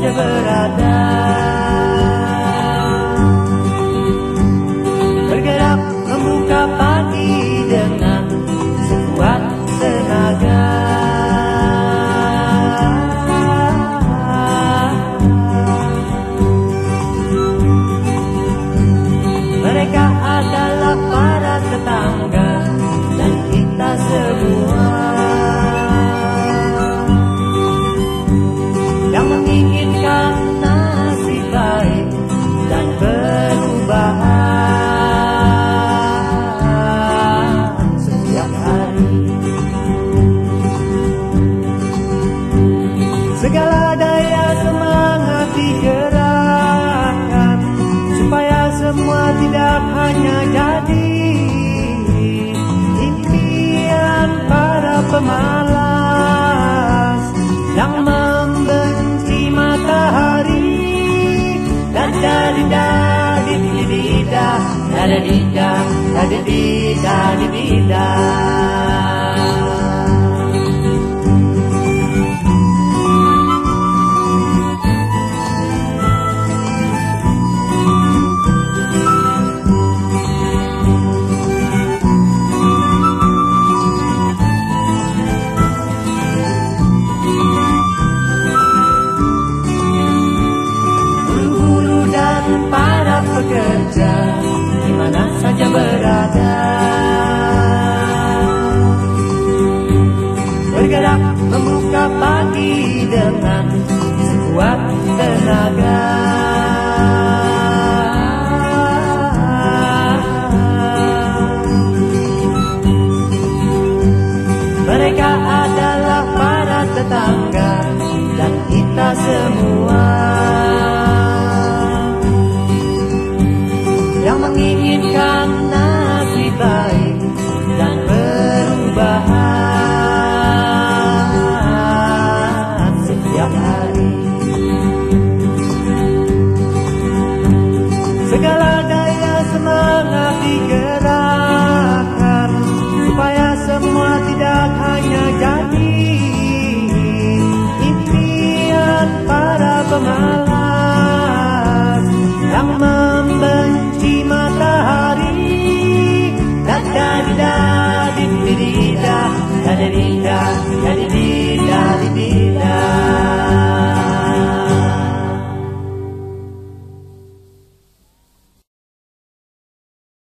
saja berada. Bergerak membuka pagi dengan sekuat tenaga. Mereka adalah para tetangga dan kita semua. segala daya semangat digerakkan supaya semua tidak hanya jadi impian para pemalas yang membenci matahari dan dari dari di lidah dari lidah dari lidah di lidah mereka adalah para tetangga dan kita semua tengah digerakkan supaya semua tidak hanya jadi impian para pemalas yang membenci matahari. Dan jadi dari tidak dari tidak dari tidak